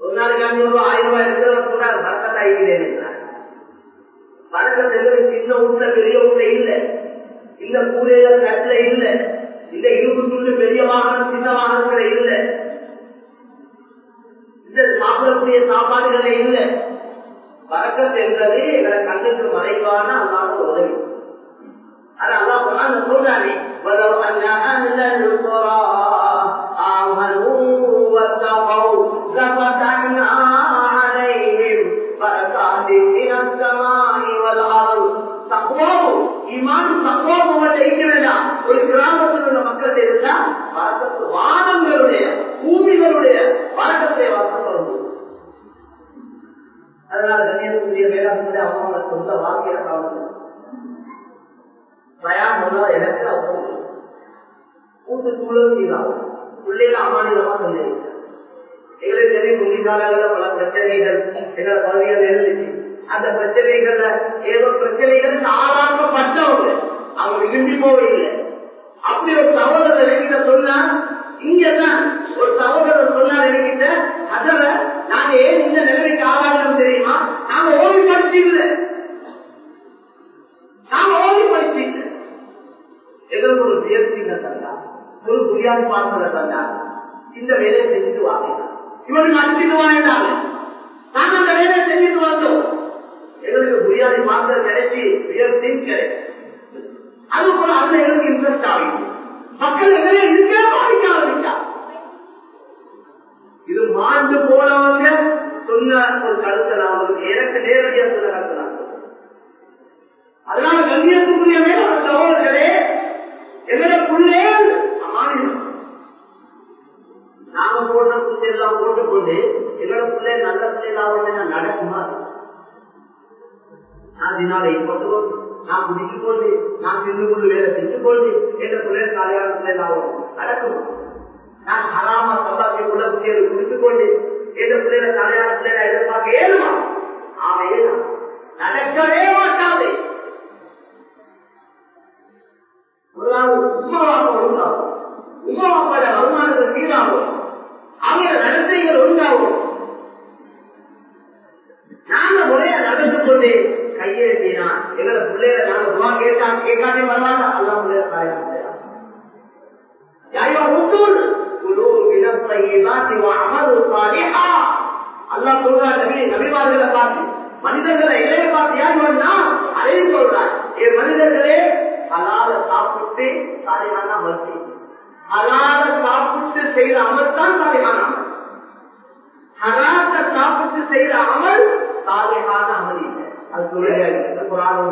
ஒரு நாளைக்கு அஞ்சூறு ரூபாய் ஆயிரம் ரூபாய் இருக்கிறவர் சொன்னார் ஆகிக்கிறேன் வழக்கத்தை சின்ன வீட்டுல பெரிய வீட்டுல இல்ல. இந்த கூரையில கட்டில இல்ல. இந்த இரும்பு துண்டு பெரிய வாகனம் சின்ன வாகனங்களை இல்லை. இந்த சாப்பிடக்கூடிய சாப்பாடுகளை இல்லை. பறக்கத் என்பது எங்களை கண்ணுக்கு மறைவான அல்லாத உதவி. அது அல்லா சொன்னா சொல்றானே அவன் தக்குவாவும் ஈமான் இருக்கிறதா ஒரு கிராமத்தில் உள்ள மக்கள் இருந்தா வானங்களுடைய பூமிகளுடைய வழக்கத்தை வாசம் வரும் அதனால கண்ணியத்துக்குரிய வேளாண் அவங்க சொந்த வாழ்க்கையில காலம் பயம் முதல்ல எனக்கு அவங்க கூட்டு சூழல் செய்யலாம் அமானிதமா சொல்லி எங்களுக்கு தெரியும் முந்தி காலங்களில் பல பிரச்சனைகள் எங்களை பகுதிகள் இருந்துச்சு. அந்த பிரச்சனைகள்ல ஏதோ பிரச்சனைகள் சாதாரண பட்டவங்க அவங்க விரும்பி போவதில்லை அப்படி ஒரு சகோதரர் என்கிட்ட சொன்னா இங்கதான் ஒரு சகோதரர் சொன்னார் என்கிட்ட அதுல நாங்க ஏன் இந்த நிலைமைக்கு ஆளாகணும் தெரியுமா? நாங்க ஓய்வு படிச்சீங்க நாங்க ஓய்வு படிச்சீங்க எங்களுக்கு ஒரு முயற்சிங்க தந்தா ஒரு புரியாத பாடத்துல தந்தா இந்த வேலையை செஞ்சுட்டு வாங்க. இவனுக்கு அனுப்பிட்டு வாங்கினாங்க நாங்க அந்த வேலையை செஞ்சுட்டு வந்தோம். எங்களுக்கு புரியாத மாத்திரம் கிடைச்சி முயற்சியும் அது போல அதுல எனக்கு இன்ட்ரெஸ்ட் ஆகும் மக்கள் எங்களை இருக்க பாதிக்க ஆரம்பிச்சா இது மாண்டு போனவங்க சொன்ன ஒரு கருத்தை நான் உங்களுக்கு எனக்கு நேரடியா சொன்ன கருத்தை அதனால கண்ணியத்துக்குரிய மேல சகோதரர்களே எங்களுக்குள்ளே மாநிலம். நாங்க போடுற புள்ளை எல்லாம் போட்டுக்கொண்டு எங்களுக்குள்ளே நல்ல பிள்ளைகளாக நடக்குமா? நான் தினாலை போட்டு நான் குடிச்சு கொண்டு நான் தின்னு கொண்டு வேலை செஞ்சு கொண்டு என்ற பிள்ளை காலையான பிள்ளைகளாகும் நடக்கும். நான் ஹராமா சம்பாத்தி உள்ள பிள்ளைகளை குடிச்சு கொண்டு என்ற பிள்ளைகளை காலையான எதிர்பார்க்க ஏழுமா ஆமா நடக்கவே மாட்டாது. உமாவாக வருமானங்கள் சீராகும் அவங்க நடத்தைகள் உண்டாகும். நாங்க முறையா நடந்து கொண்டு கையெழுத்தினா எங்களை பிள்ளைகளை நாங்க துவா கேட்டா கேட்காதே வரலாங்க அல்லா பிள்ளைய காயம் அல்லா சொல்றான் நபி நபிமார்களை பார்த்து மனிதர்களை இளைய பார்த்து யார் வந்தா அதையும் சொல்றான். என் மனிதர்களே அலால சாப்பிட்டு சாலையான அமல் செய்யும் அலால சாப்பிட்டு செய்யற அமல் தான் சாலையான அமல். ஹராத்த சாப்பிட்டு செய்யற அமல் சாலையான அமல் இல்லை. அது தொழிலாக புறாணம்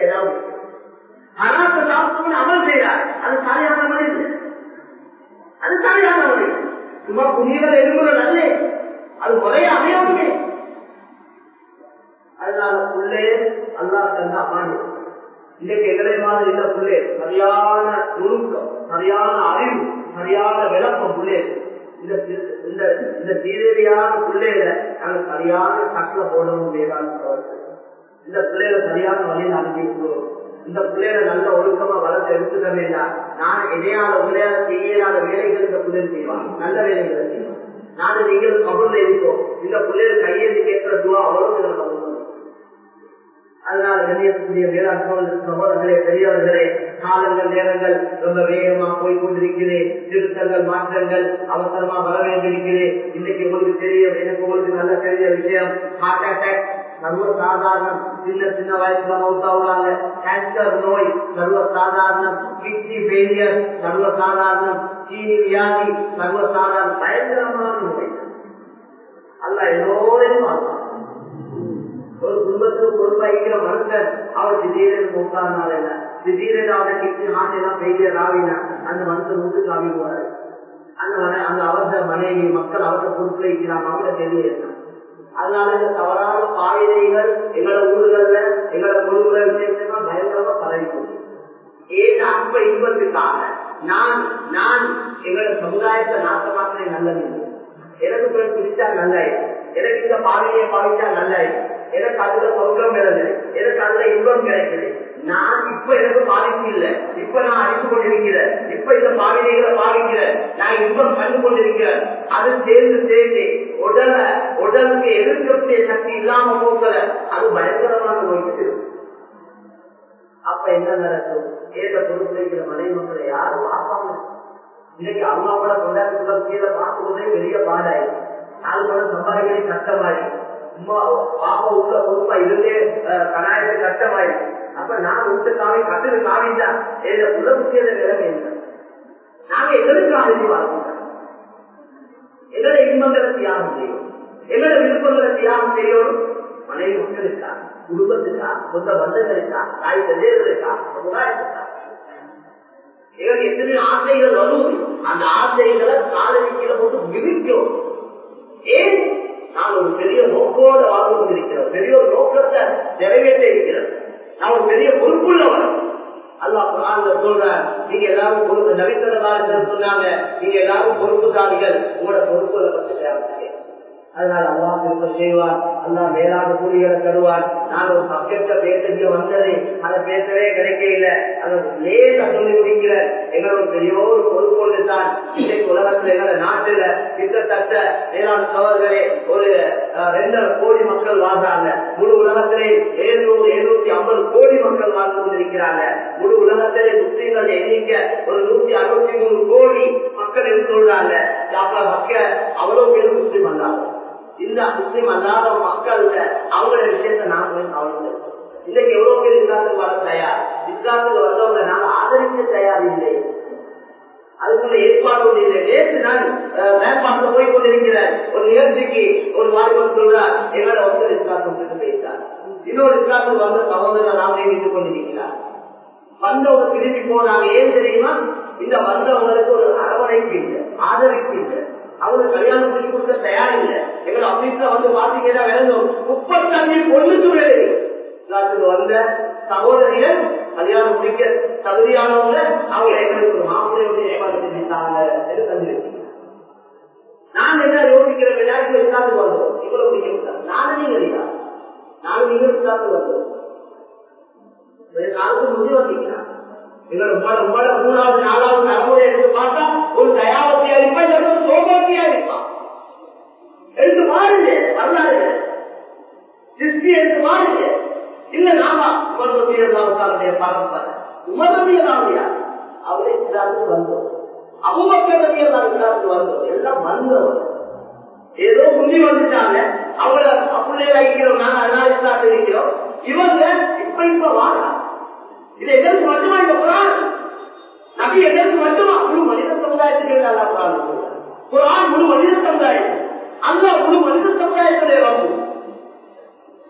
ஏதாவது ஹராத்த சாப்பிட்டு அமல் செய்யறார் அது சாலையான அமல் அது சாலையான அமல் சும்மா புனிதர் எலும்புகள் அல்ல. அது முறைய அமையவில்லை அதனால உள்ளே அல்லா தந்த அமானி இன்னைக்கு எங்களை மாதிரி இல்ல பிள்ளை சரியான நுணுக்கம் சரியான அறிவு சரியான விளக்கம் உள்ளே இந்த இந்த இந்த தீரவியான பிள்ளைகளை நாங்க சரியான சட்டில போடவும் வேண்டாம் இந்த பிள்ளைகளை சரியான வழியில் அனுப்பி இந்த பிள்ளைகளை நல்ல ஒழுக்கமா வளர்த்து எடுத்துக்க வேண்டாம் நான் இணையாத விளையாட செய்யலாத வேலைகள் இந்த பிள்ளைகள் செய்வாங்க நல்ல வேலைகளை செய்வாங்க நான் நீங்கள் கபூர்ல இருக்கோம் இந்த பிள்ளைகள் கையெழுத்து கேட்கிற துவா அவ்வளவு நீங்கள் கபூர் அதனால கண்ணியக்கூடிய வேளாண் சகோதரர்களே பெரியவர்களே காலங்கள் நேரங்கள் ரொம்ப வேகமா போய் கொண்டிருக்கிறது திருத்தங்கள் மாற்றங்கள் அவசரமா வர வேண்டியிருக்கிறது இன்னைக்கு உங்களுக்கு தெரியும் எனக்கு உங்களுக்கு நல்ல தெரிஞ்ச விஷயம் ஹார்ட் அட்டாக் சர்வ சாதாரணம். சின்ன சின்ன வயசுல மௌத்தாவுறாங்க கேன்சர் நோய் சர்வ சாதாரணம். கிட்னி ஃபெயிலியர் சர்வ சாதாரணம். சீனி வியாதி சர்வ சாதாரணம். பயங்கரமான நோய். அல்ல எல்லோரையும் ஒரு குடும்பத்துக்கு பொறுப்பாய்க்கிற மனுஷன் அவர் திடீரென்று மூத்தானால என்ன? திடீரென அவரை கிட்னி ஹார்ட் எல்லாம் ஃபெயிலியர் ஆகினா அந்த மனுஷன் வீட்டுக்கு ஆகிடுவாரு அந்த அந்த அவசர மனைவி மக்கள் அவரை பொறுப்புல இருக்கிறாங்க அவங்கள தெரியல அதனால இந்த தவறான பாவினைகள் எங்களோட ஊர்கள்ல எங்களோட குழுவுல விசேஷமா பயங்கரமா பரவி ஏன் அன்ப இன்பத்துக்காக நான் நான் எங்களோட சமுதாயத்தை நாசமாக்குறேன் நல்லது. எனக்கு பிறகு பிடிச்சா நல்லாயிடும் எனக்கு இந்த பாவினையை பாவிச்சா நல்லாயிடும் எனக்கு அதுல சொர்க்கம் கிடையாது எனக்கு அதுல இன்பம் கிடைக்குது. நான் இப்ப எனக்கு பாதிப்பு இல்லை. இப்ப நான் அறிந்து கொண்டிருக்கிறேன். இப்ப இந்த பாவினைகளை பாவிக்கிறேன். நான் இன்பம் கண்டு கொண்டிருக்கிறேன். அது சேர்ந்து சேர்ந்து உடல உடலுக்கு எதிர்க்கக்கூடிய சக்தி இல்லாம போக்கல. அது பயங்கரமாக போயிட்டு அப்ப என்ன நடக்கும்? ஏத பொறுத்திருக்கிற மனை மக்களை யாரும் பார்ப்பாங்க இன்னைக்கு அம்மாவோட கொண்டாட்டத்துல கீழே பார்க்கும்போதே பெரிய பாடாயி அது போல சம்பாதிக்கிறே கஷ்டமாயி அம்மா உள்ள பொறுப்பா இருந்தே கலாயத்தை அப்ப நான் விட்டு காவி கட்டுக்கு காவிட்டா ஏத உலகத்தியத நிலைமை நாங்க எதற்கு ஆதி வாழ்க்கை எங்களை இன்பங்களை தியாகம் செய்யும் எங்களை விருப்பங்களை தியாகம் செய்யணும். மனைவி மக்களுக்கா குடும்பத்துக்கா? சொந்த பந்தங்களுக்கா? தாய் தந்தையர்களுக்கா சமுதாயத்துக்கா? எங்களுக்கு எத்தனை ஆசைகள் வரும். அந்த ஆசைகளை காதலிக்கிற போது மிதிக்கும் ஏன்? நான் ஒரு பெரிய நோக்கோடு வாழ்ந்து கொண்டிருக்கிறேன். பெரிய ஒரு நோக்கத்தை நிறைவேற்ற இருக்கிறேன். நான் ஒரு பெரிய பொறுப்புள்ளவன். அல்லாஹ் குரான்ல சொல்ற நீங்க எல்லாரும் பொறுப்பு நவீன சொன்னாங்க. நீங்க எல்லாரும் பொறுப்புதாரிகள் உங்களோட பொறுப்புல பற்றி அதனால அல்லாஹ் திரும்ப செய்வார். அல்லாஹ் மேலான கூலிகளை தருவார். நான் ஒரு சப்ஜெக்ட பேச வந்தது. அதை பேசவே கிடைக்கல அதை லேசா சொல்லி முடிக்கிற எங்களோட பெரிய ஒரு பொறுப்போடு தான் இன்னைக்கு உலகத்துல எங்களை நாட்டுல கிட்டத்தட்ட மேலான சோழர்களே ஒரு ரெண்டரை கோடி மக்கள் வாழ்றாங்க. முழு உலகத்திலே எழுநூறு எழுநூத்தி ஐம்பது கோடி மக்கள் வாழ்ந்து கொண்டிருக்கிறாங்க. முழு உலகத்திலே முஸ்லீம்கள் எண்ணிக்கை ஒரு நூத்தி அறுபத்தி மூணு கோடி மக்கள் இருந்துள்ளாங்க மக்கள் அவ்வளவு பேர் முஸ்லீம் வந்தாங்க இந்த முஸ்லீம் அல்லாத மக்கள் அவங்களோட விஷயத்த நாங்களே போய் கவனிங்க இன்னைக்கு எவ்வளவு பேர் இஸ்லாத்துக்கு வர தயார்? இஸ்லாத்துக்கு வந்தவங்க நாங்க ஆதரிக்க தயார் இல்லை அதுக்குள்ள ஏற்பாடு இல்லை நேற்று நான் மேம்பாட்டுல போய் கொண்டிருக்கிற ஒரு நிகழ்ச்சிக்கு ஒரு வாலிபர் சொல்றார் எங்களை ஒருத்தர் இஸ்லாத்துக்கு பேசினார் இன்னொரு இஸ்லாத்துக்கு வந்த சகோதரர் நாம் நின்று கொண்டிருக்கிறார். வந்தவங்க திரும்பி போனாங்க. ஏன் தெரியுமா? இந்த வந்தவங்களுக்கு ஒரு அரவணைப்பு இல்லை ஆதரிப்பு இல்லை. அவங்க கல்யாணம் பண்ணி கொடுக்க தயார் இல்லை. எங்களை ஆபீஸ்ல வந்து பாத்தீங்கன்னா விளங்கும் முப்பத்தஞ்சு பொண்ணுக்கு வேலை நாட்டுக்கு வந்த சகோதரிகள் கல்யாணம் முடிக்க தகுதியானவங்க அவங்க எங்களுக்கு ஒரு மாப்பிள்ளையோட ஏற்பாடு நான் என்ன யோசிக்கிறேன் விளையாட்டு வெளிநாட்டு வந்தோம். இவ்வளவு முடிக்க நானும் நீங்க இல்லையா? நானும் நீங்க வெளிநாட்டு வந்தோம். நாளுக்கு முந்தி வந்தீங்கன்னா எங்களோட உங்களோட மூணாவது நாலாவது தலைமுறை எடுத்து பார்த்தா ஒரு தயாவத்தியா இருப்பா சோபத்தியா இருப்பான் எடுத்து மாறுங்க வரலாறு. சிருஷ்டி எடுத்து மாறுங்க இல்ல நாமா உமர் ரபியல்லாவுடைய பாரம்பரிய அவரே இஸ்லாத்துக்கு வந்தோம் அபுபக்கர் ரபியல்லா வந்தோம் எல்லாம் வந்தவர். ஏதோ முந்தி வந்துட்டாங்க. அவங்கள அப்படியே வைக்கிறோம். நாங்க அதனால இஸ்லாத்து இருக்கிறோம் இவங்க இப்ப இப்ப வாழா இது எங்களுக்கு மட்டுமா இந்த குரான்? நபி எங்களுக்கு மட்டுமா? முழு மனித சமுதாயத்துக்கு அல்லா குரான் குரான் முழு மனித சமுதாயம் அந்த முழு மனித சமுதாயத்திலே வாங்கும்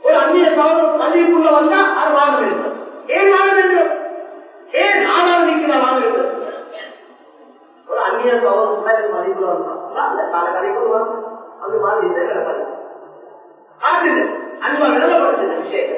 ஒரு அந்நிய சகோதரர் பள்ளிக்குள்ள வந்தா அது வாங்க வேண்டும். ஏன் வாங்க வேண்டும்? ஏன் ஆதாரம் நிற்கிற வாங்க வேண்டும்? ஒரு அந்நிய சகோதரர் மதிப்புல அந்த கால கலைக்குள் வாங்க அது மாதிரி இதை கிடப்பது காட்டுது அன்பா நிலவப்படுத்துது விஷயத்தை.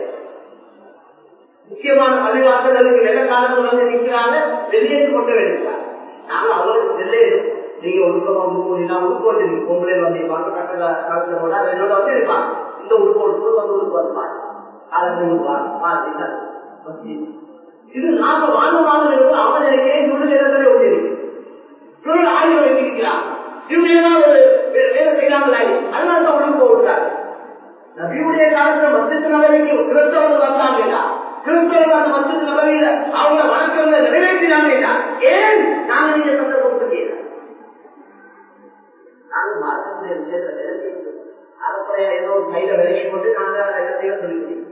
முக்கியமான பள்ளிவாசல்களுக்கு வெள்ள காலத்தில் வந்து நிற்கிறாங்க வெளியேற்று கொண்டு வேண்டியிருக்காங்க நாங்கள் அவர்களுக்கு வெளியேறும் நீங்க ஒழுக்கமா உடுக்கோடினா உடுக்கோட்டு நீங்க பொங்கலே வந்திருப்பாங்க கட்டல காலத்துல கூட என்னோட வந்து இருப்பான். இந்த உடுக்கோடு வந்து உடுக்கு வந்துப்பாங்க காலத்தில் இது நாம வாழ்ந்து வாழ்ந்து அவனுக்கே நேரத்தில் நேரத்திலே ஒன்று ஆய்வு வைத்திருக்கிறார் இவங்க ஒரு வேலை செய்யலாங்களா அதனால தான் உடம்பு போட்டார் நபியுடைய காலத்துல மத்திய நகரிக்கு கிறிஸ்தவர்கள் வந்தாங்க கிறிஸ்தவர்கள் அந்த மத்திய நகரில அவங்க வணக்கங்களை நிறைவேற்றினாங்க ஏன் நாங்க நீங்க நாங்கள் மாற்றக்கூடிய விஷயத்தை அறப்படையா ஏதோ ஒரு கையில விலகி கொண்டு நாங்கள் இடத்தையும் சொல்லிக்கிறேன்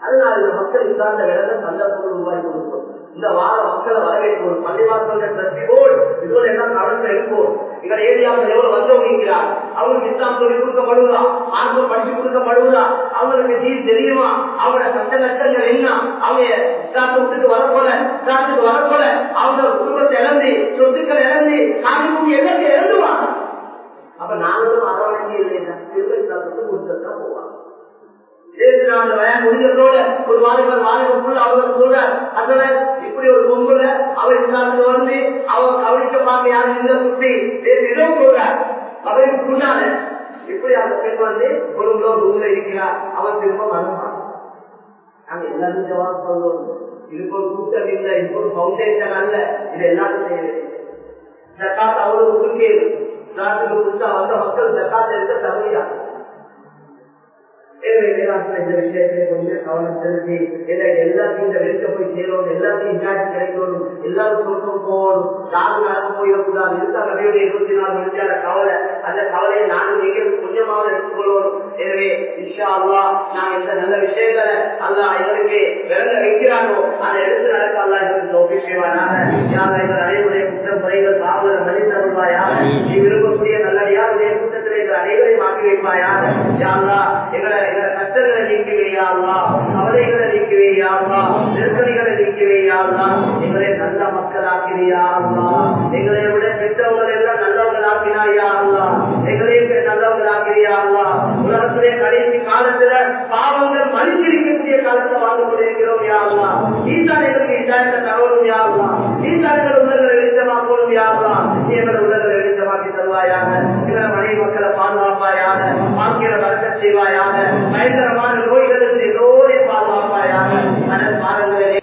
அதனால இந்த மக்கள் இல்லாத விலக சந்தர்ப்பங்கள் உருவாக்கி கொடுப்போம் இந்த வாரம் மக்களை வரவேற்போம் பள்ளிவாசல்கள் தத்திவோடு இதோட எல்லாம் கவனத்தில் இருப்போம் எங்கள் ஏரியாவில் எவ்வளவு வந்தவங்கிறார் அவங்களுக்கு இஸ்லாம் சொல்லி கொடுக்கப்படுவதா? ஆர்வம் படிச்சு கொடுக்கப்படுவதா? அவங்களுக்கு தெரியுமா? அவங்களோட சட்ட நஷ்டங்கள் என்ன? அவங்க இஸ்லாத்தை விட்டுட்டு வரப்போல இஸ்லாத்துக்கு வரப்போல அவங்க குடும்பத்தை இழந்து சொத்துக்களை இழந்து காமி என்ன இழந்துவாங்க அப்ப நாங்களும் அரவணைக்கு இல்லைன்னா திரும்ப கொடுத்துதான் போவாங்க. முடிஞ்சதோட ஒரு வாலிபர் வாலிபர் அவங்க சொல்ற அதுல இப்படி ஒரு பொம்புல அவ இஸ்லாத்துக்கு வந்து அவ கவனிக்க பார்க்க யாரும் இல்ல சுத்தி இடம் சொல்ற அவருக்கு இப்படி அந்த பெண் வந்து ஒரு ரூம்ல இருக்கிறார் அவன் திரும்ப வருவான் நாங்க எல்லாரும் ஜவாப் சொல்லுவோம் இதுக்கு ஒரு கூட்டம் இல்லை இதுக்கு ஒரு பவுண்டேஷன் அல்ல. இது எல்லாரும் செய்ய ஜக்காத் நாட்டில் புதுசா வந்த மக்கள் ஜக்காத் எடுக்க தகுதியாக இந்த விஷயத்தை கொஞ்சம் கவனம் செலுத்தி. எல்லாத்தையும் இந்த வெளிச்ச போய் சேரணும் எல்லாத்தையும் இன்ஜாய்ஸ் கிடைக்கணும். எல்லாரும் கொடுக்கும் போகணும். யாரும் நடந்து போயிடக்கூடாது. இருக்க நபியுடைய இருபத்தி நாலு மணிக்கான கவலை. அந்த கவலையை நானும் நீங்க கொஞ்சமாவது எடுத்துக்கொள்ளணும். எனவே இன்ஷா அல்லா நான் இந்த நல்ல விஷயங்களை அல்லா எங்களுக்கு விளங்க வைக்கிறானோ அதை எடுத்து நடக்க அல்லா எங்களுக்கு நோக்கி செய்வானாக. எங்கள் அனைவருடைய குற்றம் குறைகள் நீ விரும்பக்கூடிய எங்கள் அனைவரையும் மாற்றி வைப்பாயாக. யாரா எங்களை எங்களை கஷ்டங்களை நீக்குவேயா கவலைகளை நீக்குவேயா நெருக்கடிகளை நீக்குவேயா எங்களை நல்ல மக்களாக்கிறியா எங்களை விட பெற்றவர்கள் எல்லாம் நல்லவங்களாக்கினாயா எங்களையும் நல்லவங்களாக்கிறியா உலகத்துடைய கடைசி காலத்துல பாவங்கள் மலிச்சிருக்கக்கூடிய காலத்துல வாழ்ந்து கொண்டிருக்கிறோம் யாருலா நீதான் எங்களுக்கு இதாயத்தை தகவலும் யாருலா நீதான் எங்கள் உள்ளங்களை வெளிச்சமாக்கணும் யாருலா நீ எங்களை உள்ளங்களை வெளிச்சமாக்கி தருவாயாக. இருக்கிற மனை மக்களை பாதுகாப்பாயாக பார்க்கிற வழக்க செய்வாயாக பயங்கரமான நோய்களுக்கு எல்லோரையும் பாதுகாப்பாயாக அதன் மாறங்கள்